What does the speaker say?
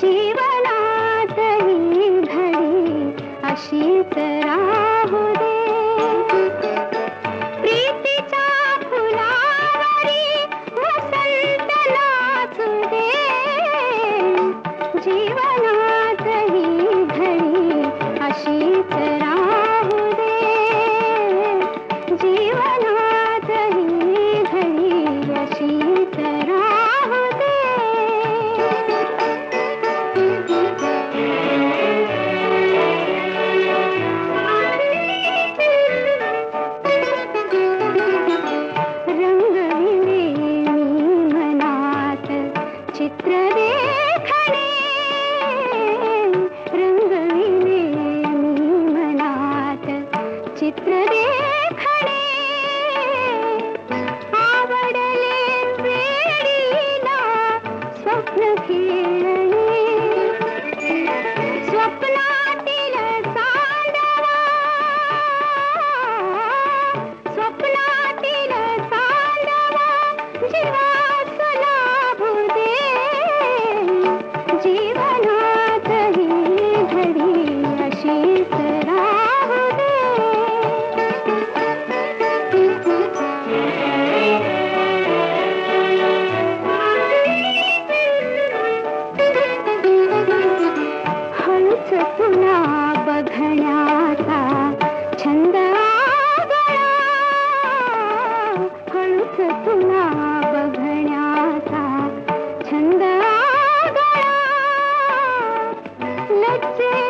जीवनात ही घडी अशीत तऱ्हा से